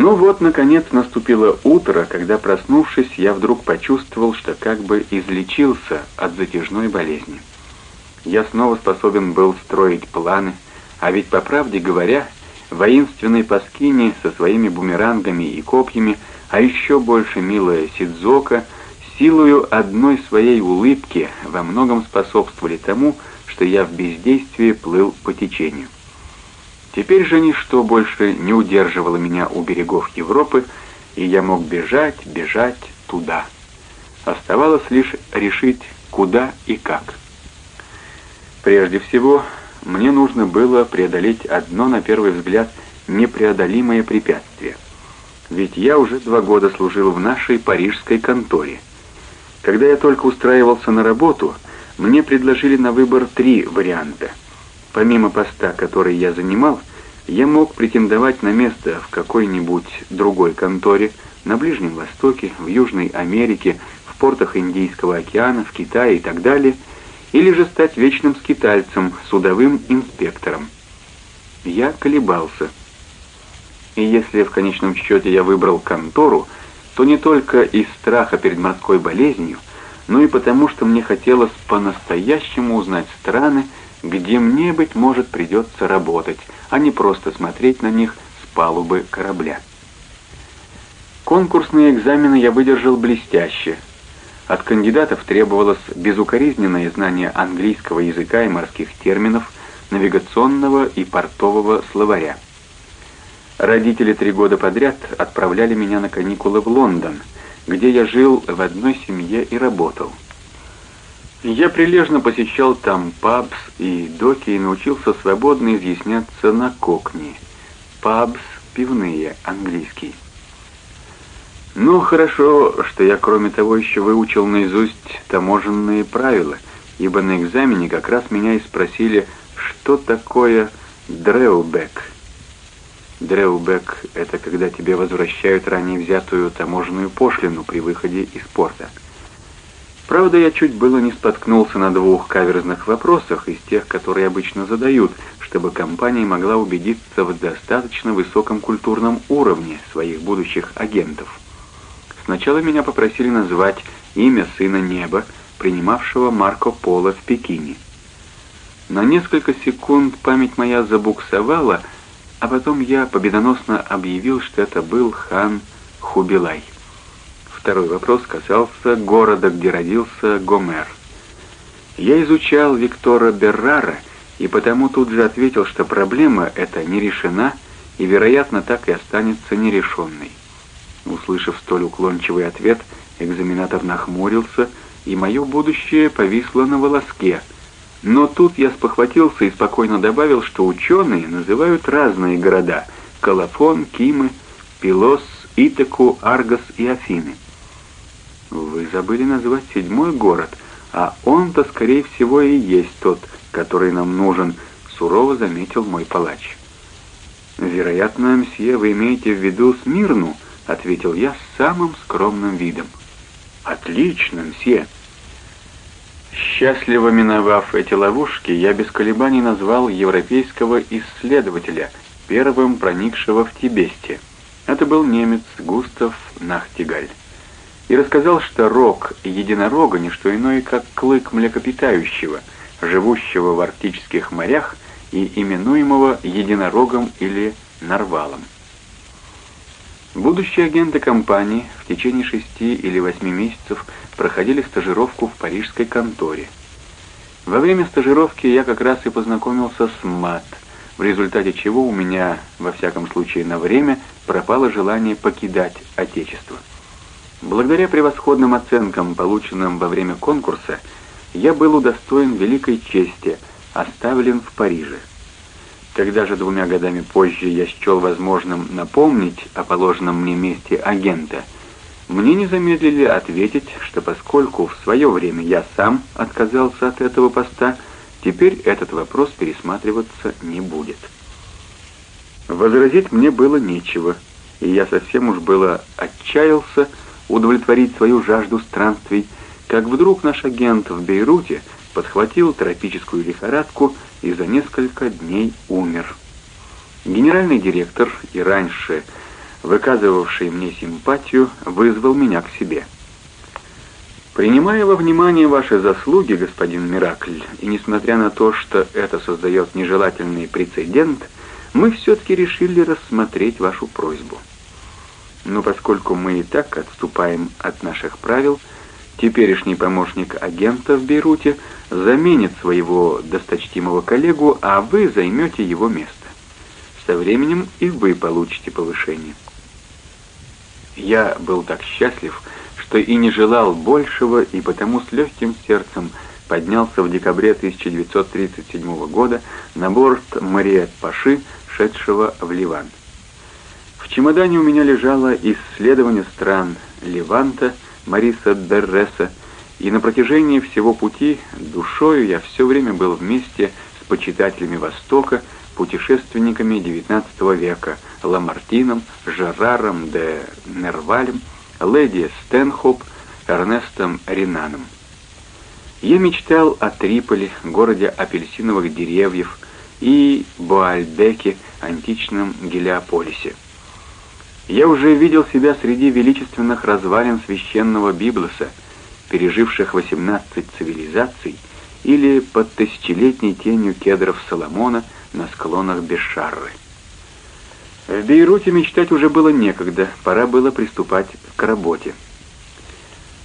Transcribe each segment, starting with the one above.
Ну вот, наконец, наступило утро, когда, проснувшись, я вдруг почувствовал, что как бы излечился от затяжной болезни. Я снова способен был строить планы, а ведь, по правде говоря, воинственный Паскини со своими бумерангами и копьями, а еще больше милая Сидзока, силою одной своей улыбки во многом способствовали тому, что я в бездействии плыл по течению. Теперь же ничто больше не удерживало меня у берегов Европы, и я мог бежать, бежать туда. Оставалось лишь решить, куда и как. Прежде всего, мне нужно было преодолеть одно, на первый взгляд, непреодолимое препятствие. Ведь я уже два года служил в нашей парижской конторе. Когда я только устраивался на работу, мне предложили на выбор три варианта. Помимо поста, который я занимал, я мог претендовать на место в какой-нибудь другой конторе, на Ближнем Востоке, в Южной Америке, в портах Индийского океана, в Китае и так далее – или же стать вечным скитальцем, судовым инспектором. Я колебался. И если в конечном счете я выбрал контору, то не только из страха перед морской болезнью, но и потому, что мне хотелось по-настоящему узнать страны, где мне, быть может, придется работать, а не просто смотреть на них с палубы корабля. Конкурсные экзамены я выдержал блестяще, от кандидатов требовалось безукоризненное знание английского языка и морских терминов, навигационного и портового словаря. Родители три года подряд отправляли меня на каникулы в Лондон, где я жил в одной семье и работал. Я прилежно посещал там пабс и доки и научился свободно изъясняться на кокни. Пабс — пивные, английский. Ну, хорошо, что я, кроме того, еще выучил наизусть таможенные правила, ибо на экзамене как раз меня и спросили, что такое дреубек. Дреубек — это когда тебе возвращают ранее взятую таможенную пошлину при выходе из порта. Правда, я чуть было не споткнулся на двух каверзных вопросах из тех, которые обычно задают, чтобы компания могла убедиться в достаточно высоком культурном уровне своих будущих агентов. Сначала меня попросили назвать имя сына неба, принимавшего Марко Поло в Пекине. На несколько секунд память моя забуксовала, а потом я победоносно объявил, что это был хан Хубилай. Второй вопрос касался города, где родился Гомер. Я изучал Виктора Беррара и потому тут же ответил, что проблема эта не решена и, вероятно, так и останется нерешенной. Услышав столь уклончивый ответ, экзаменатор нахмурился, и мое будущее повисло на волоске. Но тут я спохватился и спокойно добавил, что ученые называют разные города — Калафон, Кимы, Пилос, Итаку, Аргос и Афины. Вы забыли назвать седьмой город, а он-то, скорее всего, и есть тот, который нам нужен, сурово заметил мой палач. Вероятно, мсье, вы имеете в виду Смирну —— ответил я с самым скромным видом. «Отлично, мсье!» Счастливо миновав эти ловушки, я без колебаний назвал европейского исследователя, первым проникшего в Тибесте. Это был немец Густав Нахтигаль. И рассказал, что рог единорога не что иное, как клык млекопитающего, живущего в арктических морях и именуемого единорогом или нарвалом. Будущие агенты компании в течение шести или восьми месяцев проходили стажировку в парижской конторе. Во время стажировки я как раз и познакомился с МАТ, в результате чего у меня, во всяком случае на время, пропало желание покидать Отечество. Благодаря превосходным оценкам, полученным во время конкурса, я был удостоен великой чести, оставлен в Париже. Когда же двумя годами позже я счел возможным напомнить о положенном мне месте агента, мне не замедлили ответить, что поскольку в свое время я сам отказался от этого поста, теперь этот вопрос пересматриваться не будет. Возразить мне было нечего, и я совсем уж было отчаялся удовлетворить свою жажду странствий, как вдруг наш агент в Бейруте подхватил тропическую лихорадку и за несколько дней умер. Генеральный директор и раньше выказывавший мне симпатию, вызвал меня к себе. Принимая во внимание ваши заслуги, господин Миракль, и несмотря на то, что это создает нежелательный прецедент, мы все-таки решили рассмотреть вашу просьбу. Но поскольку мы и так отступаем от наших правил, теперешний помощник агента в Бейруте заменит своего досточтимого коллегу, а вы займете его место. Со временем и вы получите повышение. Я был так счастлив, что и не желал большего, и потому с легким сердцем поднялся в декабре 1937 года на борт Мариет Паши, шедшего в Ливан. В чемодане у меня лежало исследование стран Ливанта, Мариса Берреса, и на протяжении всего пути душою я все время был вместе с почитателями Востока, путешественниками XIX века Ламартином, Жераром де Нервалем, леди Стэнхоп, Эрнестом Ринаном. Я мечтал о Триполи, городе апельсиновых деревьев, и Буальбеке, античном Гелиополисе. Я уже видел себя среди величественных развалин священного Библоса, переживших 18 цивилизаций, или под тысячелетней тенью кедров Соломона на склонах Бешарры. В Бейруте мечтать уже было некогда, пора было приступать к работе.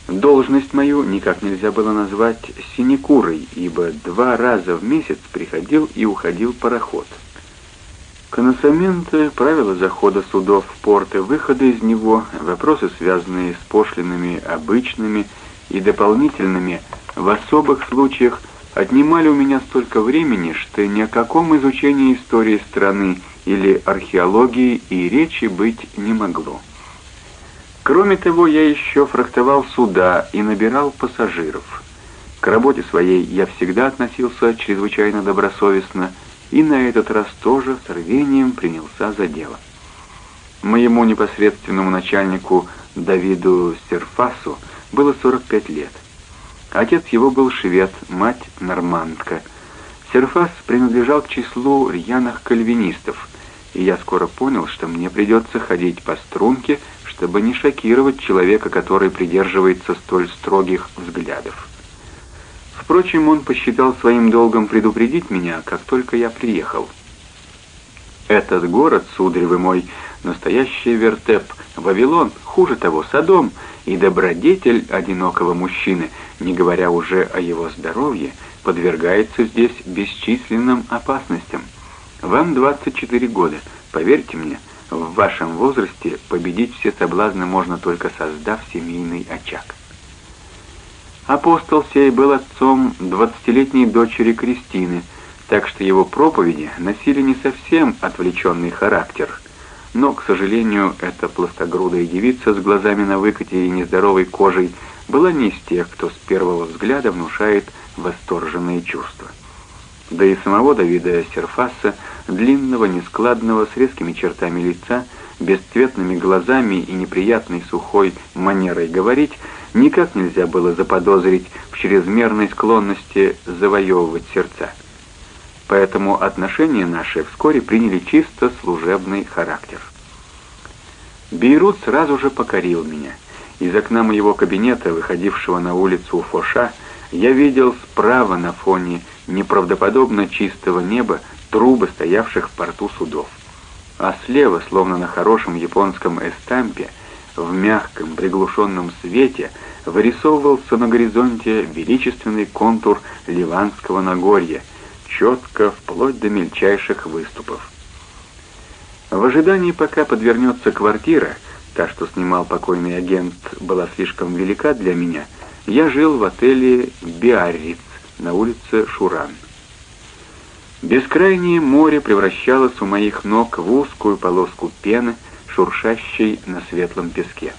Должность мою никак нельзя было назвать синекурой, ибо два раза в месяц приходил и уходил пароход — Коносаменты, правила захода судов в порт и выхода из него, вопросы, связанные с пошлинами обычными и дополнительными, в особых случаях отнимали у меня столько времени, что ни о каком изучении истории страны или археологии и речи быть не могло. Кроме того, я еще фрахтовал суда и набирал пассажиров. К работе своей я всегда относился чрезвычайно добросовестно, и на этот раз тоже с рвением принялся за дело. Моему непосредственному начальнику Давиду Серфасу было 45 лет. Отец его был швед, мать нормандка. Серфас принадлежал к числу рьяных кальвинистов, и я скоро понял, что мне придется ходить по струнке, чтобы не шокировать человека, который придерживается столь строгих взглядов. Впрочем, он посчитал своим долгом предупредить меня, как только я приехал. Этот город, сударь вы мой, настоящий вертеп, Вавилон, хуже того, Содом, и добродетель одинокого мужчины, не говоря уже о его здоровье, подвергается здесь бесчисленным опасностям. Вам 24 года, поверьте мне, в вашем возрасте победить все соблазны можно только создав семейный очаг. Апостол сей был отцом двадцатилетней дочери Кристины, так что его проповеди носили не совсем отвлеченный характер. Но, к сожалению, эта пластогрудая девица с глазами на выкате и нездоровой кожей была не из тех, кто с первого взгляда внушает восторженные чувства. Да и самого Давида Серфаса, длинного, нескладного, с резкими чертами лица, бесцветными глазами и неприятной сухой манерой говорить, никак нельзя было заподозрить в чрезмерной склонности завоевывать сердца. Поэтому отношения наши вскоре приняли чисто служебный характер. Бейрут сразу же покорил меня. Из окна моего кабинета, выходившего на улицу Фоша, я видел справа на фоне неправдоподобно чистого неба трубы, стоявших в порту судов. А слева, словно на хорошем японском эстампе, в мягком приглушенном свете вырисовывался на горизонте величественный контур Ливанского Нагорья, четко, вплоть до мельчайших выступов. В ожидании, пока подвернется квартира, та, что снимал покойный агент, была слишком велика для меня, я жил в отеле «Биарриц» на улице Шуран. Бескрайнее море превращалось у моих ног в узкую полоску пены, шуршащей на светлом песке.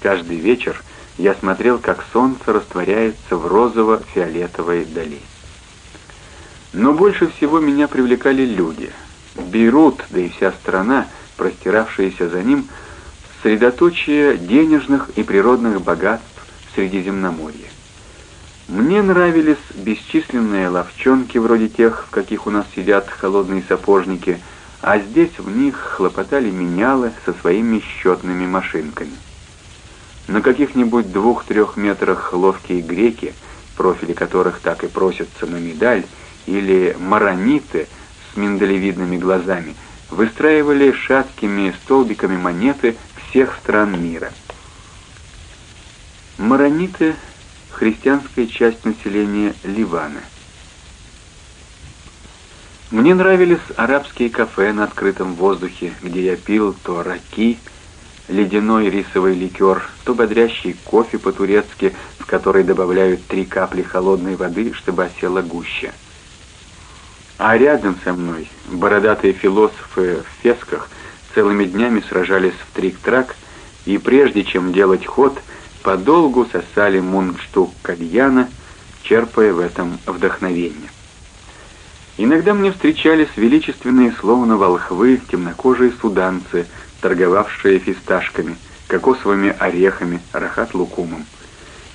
Каждый вечер я смотрел, как солнце растворяется в розово-фиолетовой дали. Но больше всего меня привлекали люди. Бейрут, да и вся страна, простиравшаяся за ним, средоточие денежных и природных богатств Средиземноморья. Мне нравились бесчисленные ловчонки, вроде тех, в каких у нас сидят холодные сапожники, а здесь в них хлопотали менялы со своими счетными машинками. На каких-нибудь двух-трех метрах ловкие греки, профили которых так и просятся на медаль, или марониты с миндалевидными глазами, выстраивали шаткими столбиками монеты всех стран мира. Марониты — христианская часть населения Ливана. Мне нравились арабские кафе на открытом воздухе, где я пил то раки, ледяной рисовый ликер, то бодрящий кофе по-турецки, в который добавляют три капли холодной воды, чтобы осела гуще. А рядом со мной бородатые философы в фесках целыми днями сражались в трик-трак, и прежде чем делать ход, подолгу сосали мундштук кальяна, черпая в этом вдохновение. Иногда мне встречались величественные, словно волхвы, темнокожие суданцы — торговавшие фисташками, кокосовыми орехами, рахат-лукумом.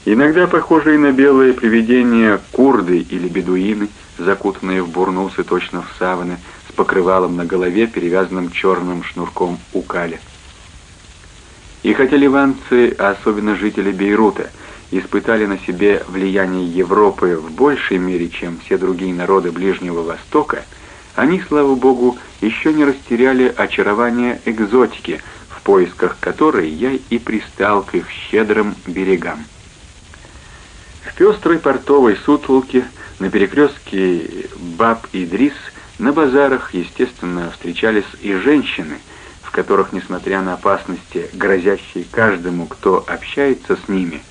Иногда похожие на белые привидения курды или бедуины, закутанные в бурнусы точно в саваны, с покрывалом на голове, перевязанным черным шнурком укаля. И хотя ливанцы, а особенно жители Бейрута, испытали на себе влияние Европы в большей мере, чем все другие народы Ближнего Востока, они, слава богу, еще не растеряли очарование экзотики, в поисках которой я и пристал к их щедрым берегам. В пестрой портовой сутолке, на перекрестке Баб и Дрис, на базарах, естественно, встречались и женщины, в которых, несмотря на опасности, грозящие каждому, кто общается с ними,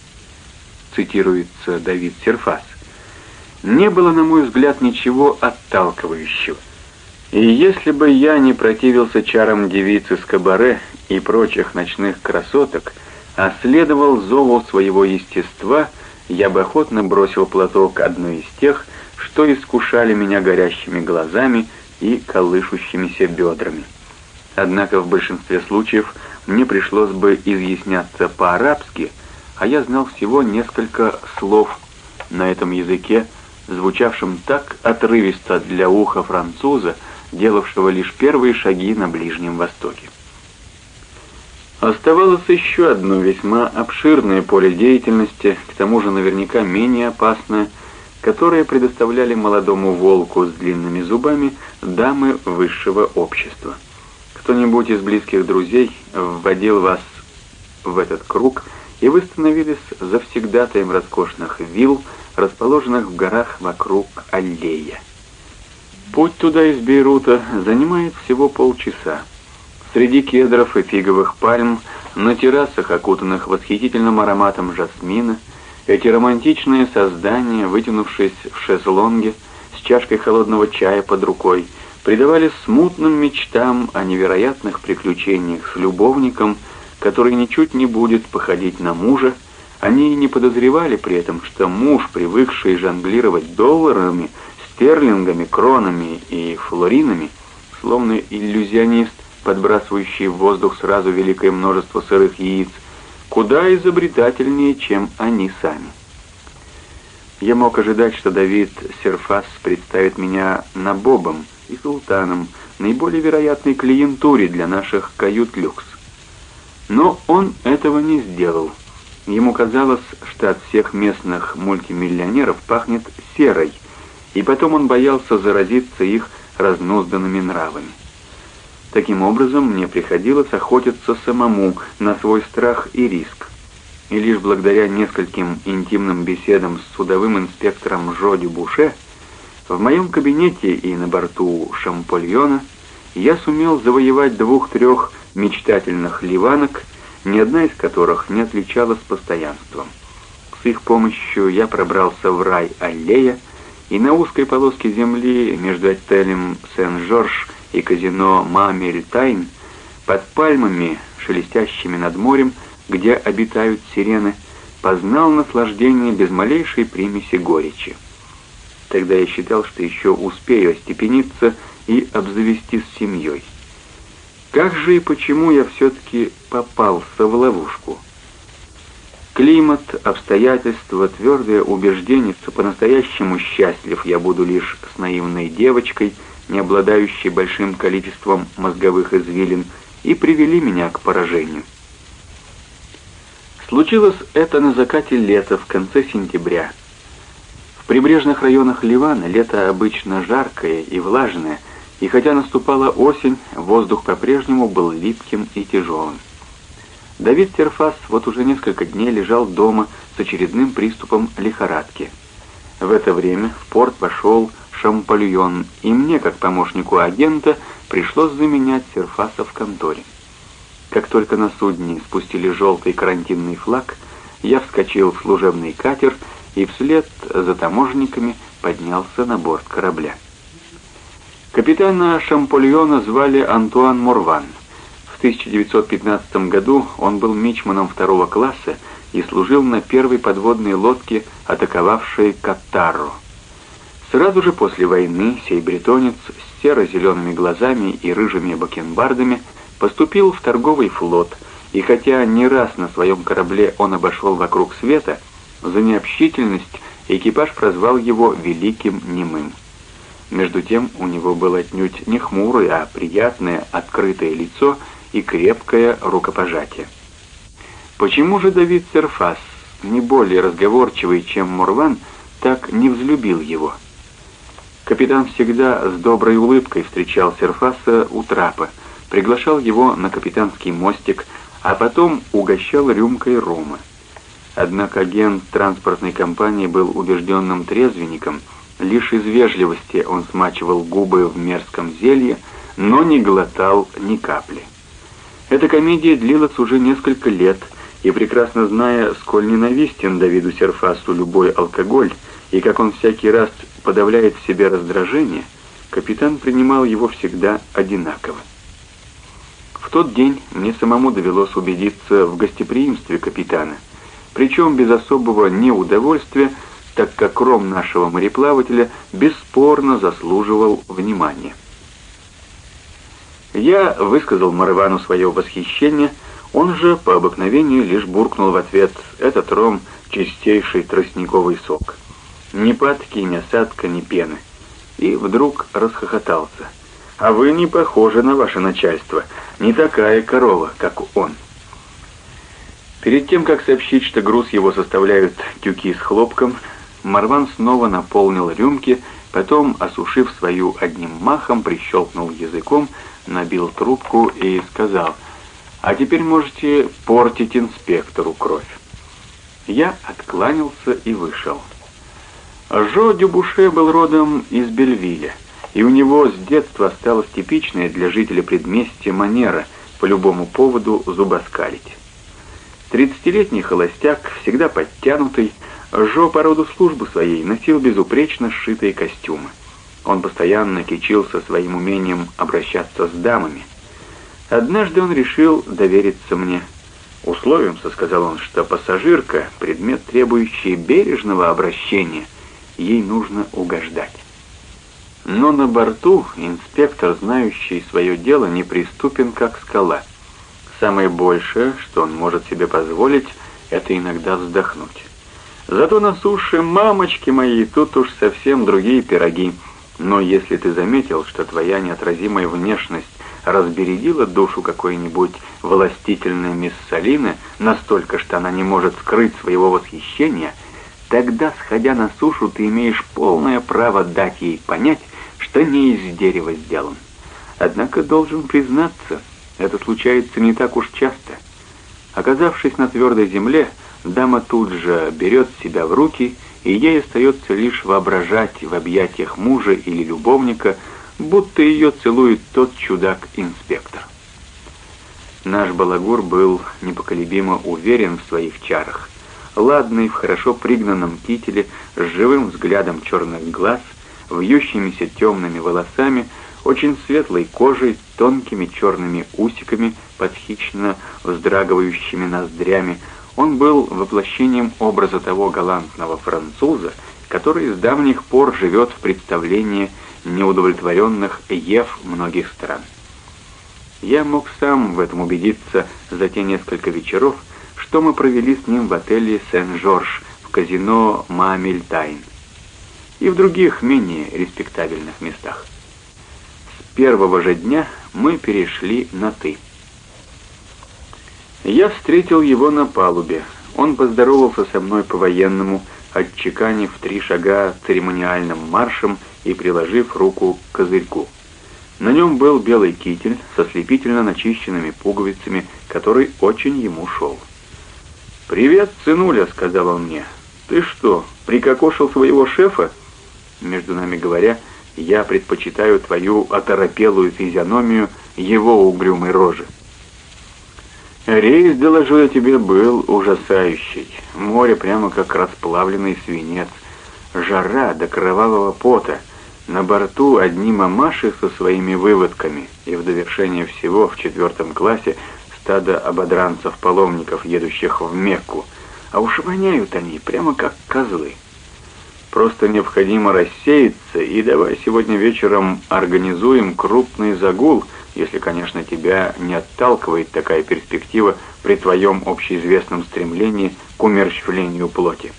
цитируется Давид Серфас, не было, на мой взгляд, ничего отталкивающего. И если бы я не противился чарам девицы с кабаре и прочих ночных красоток, а следовал зову своего естества, я бы охотно бросил платок одной из тех, что искушали меня горящими глазами и колышущимися бедрами. Однако в большинстве случаев мне пришлось бы изъясняться по-арабски, а я знал всего несколько слов на этом языке, звучавшем так отрывисто для уха француза, делавшего лишь первые шаги на Ближнем Востоке. Оставалось еще одно весьма обширное поле деятельности, к тому же наверняка менее опасное, которое предоставляли молодому волку с длинными зубами дамы высшего общества. Кто-нибудь из близких друзей вводил вас в этот круг, и вы становились завсегдатаем роскошных вилл, расположенных в горах вокруг аллея. Путь туда из Бейрута занимает всего полчаса. Среди кедров и фиговых пальм, на террасах, окутанных восхитительным ароматом жасмина, эти романтичные создания, вытянувшись в шезлонге, с чашкой холодного чая под рукой, предавались смутным мечтам о невероятных приключениях с любовником, который ничуть не будет походить на мужа, они не подозревали при этом, что муж, привыкший жонглировать долларами, стерлингами, кронами и флоринами, словно иллюзионист, подбрасывающий в воздух сразу великое множество сырых яиц, куда изобретательнее, чем они сами. Я мог ожидать, что Давид Серфас представит меня набобом и султаном, наиболее вероятной клиентуре для наших кают-люкс. Но он этого не сделал. Ему казалось, что от всех местных мультимиллионеров пахнет серой, и потом он боялся заразиться их разнузданными нравами. Таким образом, мне приходилось охотиться самому на свой страх и риск. И лишь благодаря нескольким интимным беседам с судовым инспектором Жоди Буше в моем кабинете и на борту Шампольона я сумел завоевать двух-трех мечтательных ливанок, ни одна из которых не отличалась постоянством. С их помощью я пробрался в рай аллея, и на узкой полоске земли между отелем Сен-Жорж и казино Мамельтайн, под пальмами, шелестящими над морем, где обитают сирены, познал наслаждение без малейшей примеси горечи. Тогда я считал, что еще успею остепениться и обзавестись семьей. Как же и почему я все-таки попался в ловушку? Климат, обстоятельства, твердое убеждение, что по-настоящему счастлив я буду лишь с наивной девочкой, не обладающие большим количеством мозговых извилин, и привели меня к поражению. Случилось это на закате лета в конце сентября. В прибрежных районах Ливана лето обычно жаркое и влажное, и хотя наступала осень, воздух по-прежнему был липким и тяжелым. Давид Терфас вот уже несколько дней лежал дома с очередным приступом лихорадки. В это время в порт вошел Шампальон, и мне, как помощнику агента, пришлось заменять Серфаса в конторе. Как только на судне спустили желтый карантинный флаг, я вскочил в служебный катер и вслед за таможенниками поднялся на борт корабля. Капитана Шампольона звали Антуан Морван. В 1915 году он был мичманом второго класса и служил на первой подводной лодке, атаковавшей Катару. Сразу же после войны сей бретонец с серо-зелеными глазами и рыжими бакенбардами поступил в торговый флот, и хотя не раз на своем корабле он обошел вокруг света, за необщительность экипаж прозвал его «Великим Немым». Между тем у него было отнюдь не хмурое, а приятное, открытое лицо и крепкое рукопожатие. Почему же Давид Серфас, не более разговорчивый, чем Мурван, так не взлюбил его? Капитан всегда с доброй улыбкой встречал Серфаса у трапа, приглашал его на капитанский мостик, а потом угощал рюмкой рома. Однако агент транспортной компании был убежденным трезвенником, лишь из вежливости он смачивал губы в мерзком зелье, но не глотал ни капли. Эта комедия длилась уже несколько лет, и прекрасно зная, сколь ненавистен Давиду Серфасу любой алкоголь, и как он всякий раз подавляет в себе раздражение, капитан принимал его всегда одинаково. В тот день мне самому довелось убедиться в гостеприимстве капитана, причем без особого неудовольствия, так как ром нашего мореплавателя бесспорно заслуживал внимания. Я высказал Марвану свое восхищение – он же по обыкновению лишь буркнул в ответ «Этот ром — чистейший тростниковый сок». Ни падки, ни осадка, ни пены. И вдруг расхохотался. «А вы не похожи на ваше начальство. Не такая корова, как он». Перед тем, как сообщить, что груз его составляют тюки с хлопком, Марван снова наполнил рюмки, потом, осушив свою одним махом, прищелкнул языком, набил трубку и сказал — а теперь можете портить инспектору кровь. Я откланялся и вышел. Жо Дюбуше был родом из Бельвиля, и у него с детства осталась типичная для жителя предместья манера по любому поводу зубоскалить. Тридцатилетний холостяк, всегда подтянутый, Жо по роду службы своей носил безупречно сшитые костюмы. Он постоянно кичился своим умением обращаться с дамами – Однажды он решил довериться мне. «Условимся», — сказал он, — «что пассажирка — предмет, требующий бережного обращения. Ей нужно угождать». Но на борту инспектор, знающий свое дело, неприступен, как скала. Самое большее, что он может себе позволить, это иногда вздохнуть. Зато на суше, мамочки мои, тут уж совсем другие пироги. Но если ты заметил, что твоя неотразимая внешность разбередила душу какой-нибудь властительной мисс Салины настолько, что она не может скрыть своего восхищения, тогда, сходя на сушу, ты имеешь полное право дать ей понять, что не из дерева сделан. Однако должен признаться, это случается не так уж часто. Оказавшись на твердой земле, дама тут же берет себя в руки, и ей остается лишь воображать в объятиях мужа или любовника – будто ее целует тот чудак-инспектор. Наш балагур был непоколебимо уверен в своих чарах. Ладный, в хорошо пригнанном кителе, с живым взглядом черных глаз, вьющимися темными волосами, очень светлой кожей, тонкими черными усиками под вздрагивающими ноздрями, он был воплощением образа того галантного француза, который с давних пор живет в представлении неудовлетворенных ев многих стран. Я мог сам в этом убедиться за те несколько вечеров, что мы провели с ним в отеле «Сен-Жорж» в казино «Мамильтайн» и в других менее респектабельных местах. первого же дня мы перешли на «ты». Я встретил его на палубе. Он поздоровался со мной по-военному, отчеканив три шага церемониальным маршем и приложив руку к козырьку. На нем был белый китель со слепительно начищенными пуговицами, который очень ему шел. «Привет, сынуля», — сказал он мне. «Ты что, прикокошил своего шефа?» Между нами говоря, я предпочитаю твою оторопелую физиономию его угрюмой рожи. Рейс, доложу я тебе, был ужасающий. Море прямо как расплавленный свинец. Жара до кровавого пота. На борту одни мамаши со своими выводками. И в довершение всего в четвертом классе стадо ободранцев-паломников, едущих в Мекку. А уж воняют они прямо как козлы. Просто необходимо рассеяться, и давай сегодня вечером организуем крупный загул, если, конечно, тебя не отталкивает такая перспектива при твоем общеизвестном стремлении к умерщвлению плоти.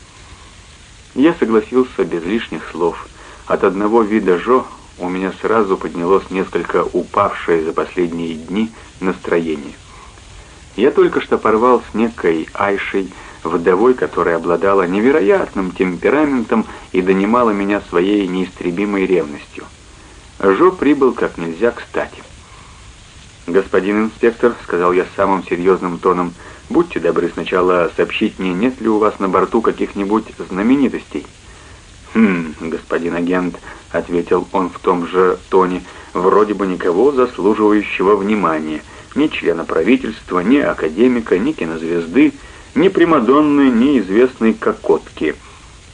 Я согласился без лишних слов. От одного вида Жо у меня сразу поднялось несколько упавшее за последние дни настроение. Я только что порвал с некой Айшей, вдовой, которая обладала невероятным темпераментом и донимала меня своей неистребимой ревностью. Жо прибыл как нельзя кстати. «Господин инспектор», — сказал я самым серьезным тоном, — «будьте добры сначала сообщить мне, нет ли у вас на борту каких-нибудь знаменитостей». «Хм, господин агент», — ответил он в том же тоне, — «вроде бы никого заслуживающего внимания, ни члена правительства, ни академика, ни кинозвезды, ни Примадонны, ни известной Кокотки.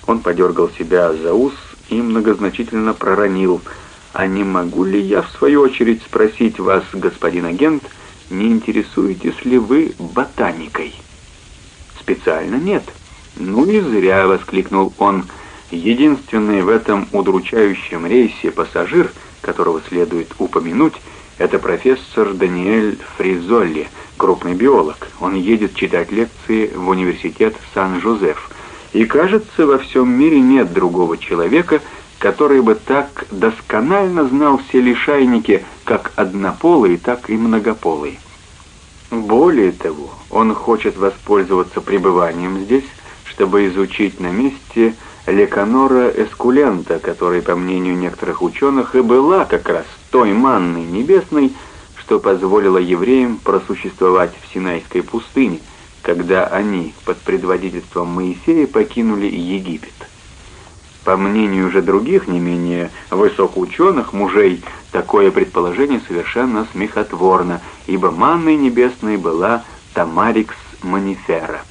Он подергал себя за ус и многозначительно проронил. «А не могу ли я, в свою очередь, спросить вас, господин агент, не интересуетесь ли вы ботаникой?» «Специально нет». «Ну и зря!» — воскликнул он. «Единственный в этом удручающем рейсе пассажир, которого следует упомянуть, это профессор Даниэль Фризолли, крупный биолог. Он едет читать лекции в университет Сан-Жозеф. И кажется, во всем мире нет другого человека, который бы так досконально знал все лишайники, как однополые, так и многополые. Более того, он хочет воспользоваться пребыванием здесь, чтобы изучить на месте Леконора Эскулента, которая, по мнению некоторых ученых, и была как раз той манной небесной, что позволило евреям просуществовать в Синайской пустыне, когда они под предводительством Моисея покинули Египет. По мнению же других, не менее высокоученых мужей, такое предположение совершенно смехотворно, ибо манной небесной была Тамарикс Манифера.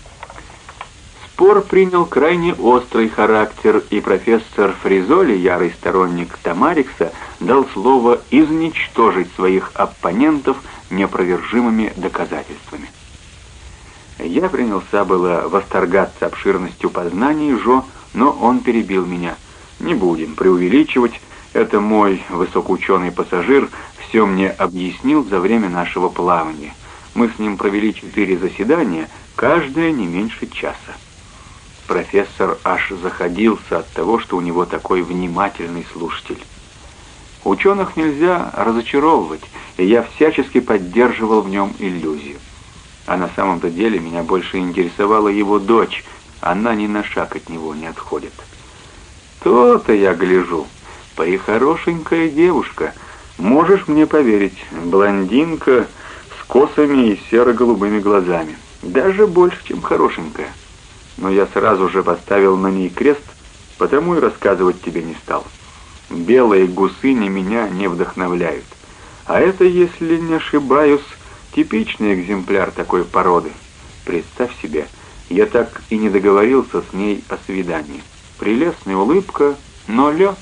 Спор принял крайне острый характер, и профессор Фризоли, ярый сторонник Тамарикса, дал слово изничтожить своих оппонентов неопровержимыми доказательствами. Я принялся было восторгаться обширностью познаний Жо, но он перебил меня. «Не будем преувеличивать, это мой высокоученый пассажир все мне объяснил за время нашего плавания. Мы с ним провели четыре заседания, каждое не меньше часа». Профессор аж заходился от того, что у него такой внимательный слушатель. Ученых нельзя разочаровывать, и я всячески поддерживал в нем иллюзию. А на самом-то деле меня больше интересовала его дочь, она ни на шаг от него не отходит. То-то я гляжу, прихорошенькая девушка, можешь мне поверить, блондинка с косами и серо-голубыми глазами, даже больше, чем хорошенькая но я сразу же поставил на ней крест, потому и рассказывать тебе не стал. Белые гусыни меня не вдохновляют. А это, если не ошибаюсь, типичный экземпляр такой породы. Представь себе, я так и не договорился с ней о свидании. Прелестная улыбка, но лед,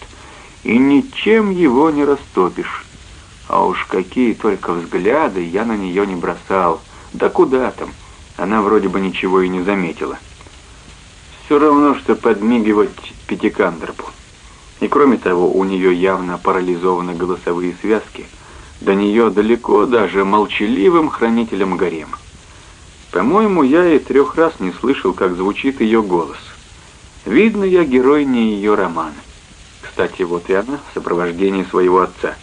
и ничем его не растопишь. А уж какие только взгляды я на нее не бросал. Да куда там? Она вроде бы ничего и не заметила. Все равно, что подмигивать Пятикандропу. И кроме того, у нее явно парализованы голосовые связки. До нее далеко даже молчаливым хранителем гарема. По-моему, я и трех раз не слышал, как звучит ее голос. Видно, я герой не ее романа. Кстати, вот и она в сопровождении своего отца.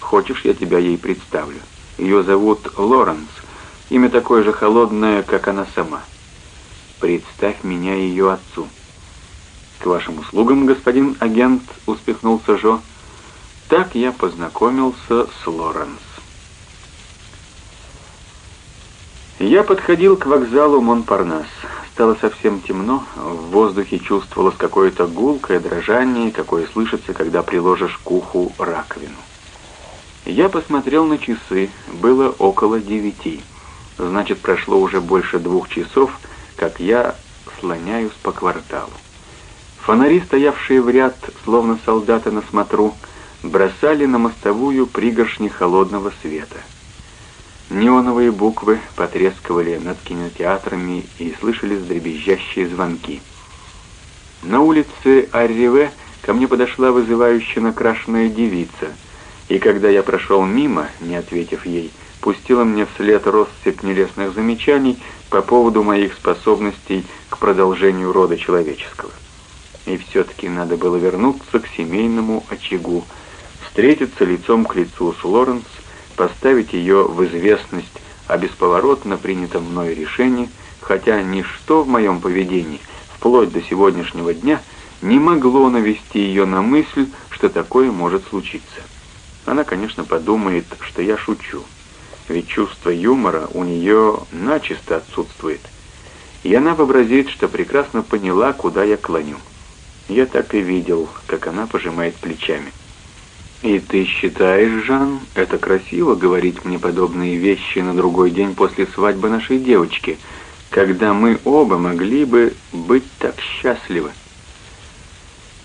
хочешь, я тебя ей представлю. Ее зовут Лоренс, имя такое же холодное, как она сама. Представь меня ее отцу». «К вашим услугам, господин агент», — успехнулся Жо. Так я познакомился с Лоренс. Я подходил к вокзалу Монпарнас. Стало совсем темно, в воздухе чувствовалось какое-то гулкое дрожание, какое слышится, когда приложишь к уху раковину. Я посмотрел на часы, было около девяти. Значит, прошло уже больше двух часов, как я слоняюсь по кварталу. Фонари, стоявшие в ряд, словно солдаты на смотру, бросали на мостовую пригоршни холодного света. Неоновые буквы потрескивали над кинотеатрами и слышались дребезжащие звонки. На улице Арриве ко мне подошла вызывающая накрашенная девица, и когда я прошел мимо, не ответив ей, пустила мне вслед россыпь нелестных замечаний по поводу моих способностей к продолжению рода человеческого и все-таки надо было вернуться к семейному очагу, встретиться лицом к лицу с Лоренс, поставить ее в известность о бесповоротно принятом мной решении, хотя ничто в моем поведении, вплоть до сегодняшнего дня, не могло навести ее на мысль, что такое может случиться. Она, конечно, подумает, что я шучу, ведь чувство юмора у нее начисто отсутствует, и она вообразит, что прекрасно поняла, куда я клоню. Я так и видел, как она пожимает плечами. «И ты считаешь, Жан, это красиво говорить мне подобные вещи на другой день после свадьбы нашей девочки, когда мы оба могли бы быть так счастливы?»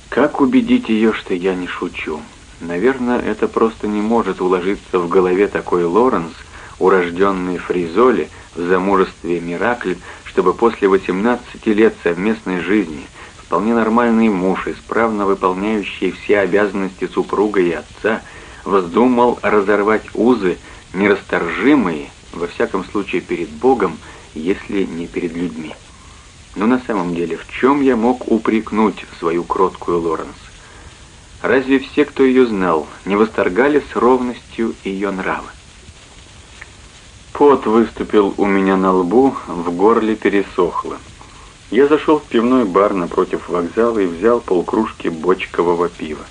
Как убедить ее, что я не шучу? Наверное, это просто не может уложиться в голове такой Лоренс, урожденный Фризоли, в замужестве Миракль, чтобы после 18 лет совместной жизни – вполне нормальный муж, исправно выполняющий все обязанности супруга и отца, вздумал разорвать узы, нерасторжимые, во всяком случае перед Богом, если не перед людьми. Но на самом деле, в чем я мог упрекнуть свою кроткую Лоренс? Разве все, кто ее знал, не восторгали с ровностью ее нрава? Пот выступил у меня на лбу, в горле пересохло. Я зашел в пивной бар напротив вокзала и взял полкружки бочкового пива.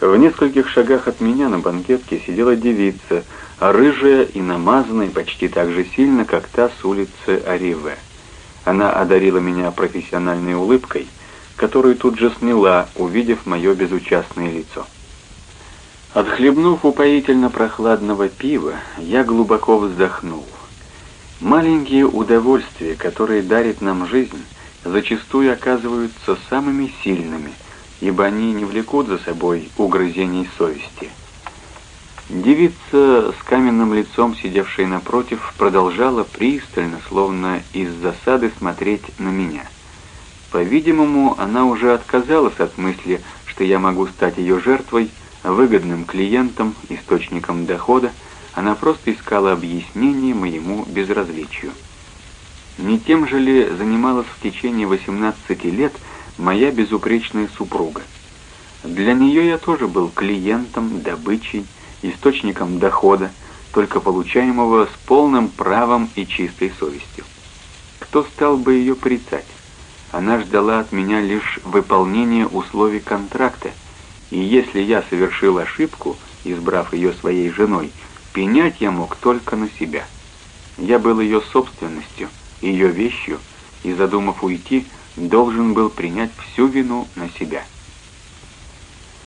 В нескольких шагах от меня на банкетке сидела девица, рыжая и намазанная почти так же сильно, как та с улицы Ариве. Она одарила меня профессиональной улыбкой, которую тут же сняла, увидев мое безучастное лицо. Отхлебнув упоительно прохладного пива, я глубоко вздохнул. Маленькие удовольствия, которые дарит нам жизнь, зачастую оказываются самыми сильными, ибо они не влекут за собой угрызений совести. Девица с каменным лицом, сидевшая напротив, продолжала пристально, словно из засады, смотреть на меня. По-видимому, она уже отказалась от мысли, что я могу стать ее жертвой, выгодным клиентом, источником дохода, она просто искала объяснение моему безразличию. Не тем же ли занималась в течение 18 лет моя безупречная супруга? Для нее я тоже был клиентом, добычей, источником дохода, только получаемого с полным правом и чистой совестью. Кто стал бы ее порицать? Она ждала от меня лишь выполнения условий контракта, и если я совершил ошибку, избрав ее своей женой, пенять я мог только на себя. Я был ее собственностью, ее вещью, и, задумав уйти, должен был принять всю вину на себя.